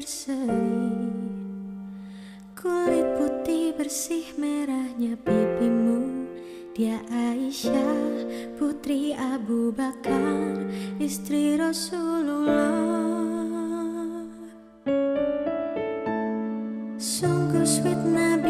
berseri Kulit putih bersih merahnya pipimu. Dia Aisyah putri Abu Bakar Istri Rasulullah. Sungguh sweet Nabi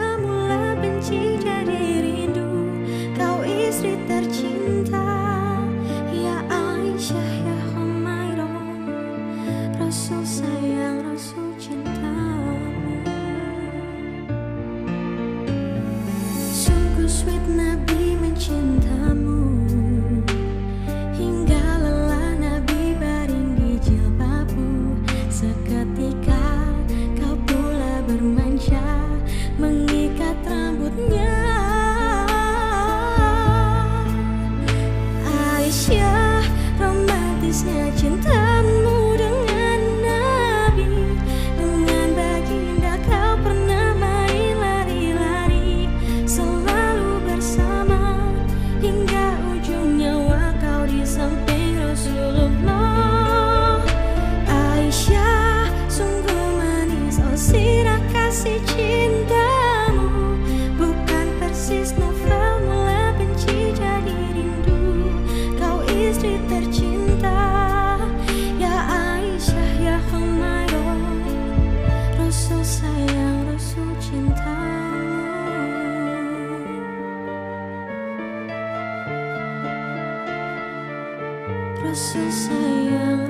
Rasul sayang Rasul cintamu. Sungguh sweet Nabi mencintamu. Hingga lelah Nabi baring di jilbabmu Seketika kau pula bermanja Mengikat rambutnya. Aisyah romantisnya cintamu istri tercinta. Ya Aisyah ya Humairah Rasul sayang Rasul cintamu Rasul sayang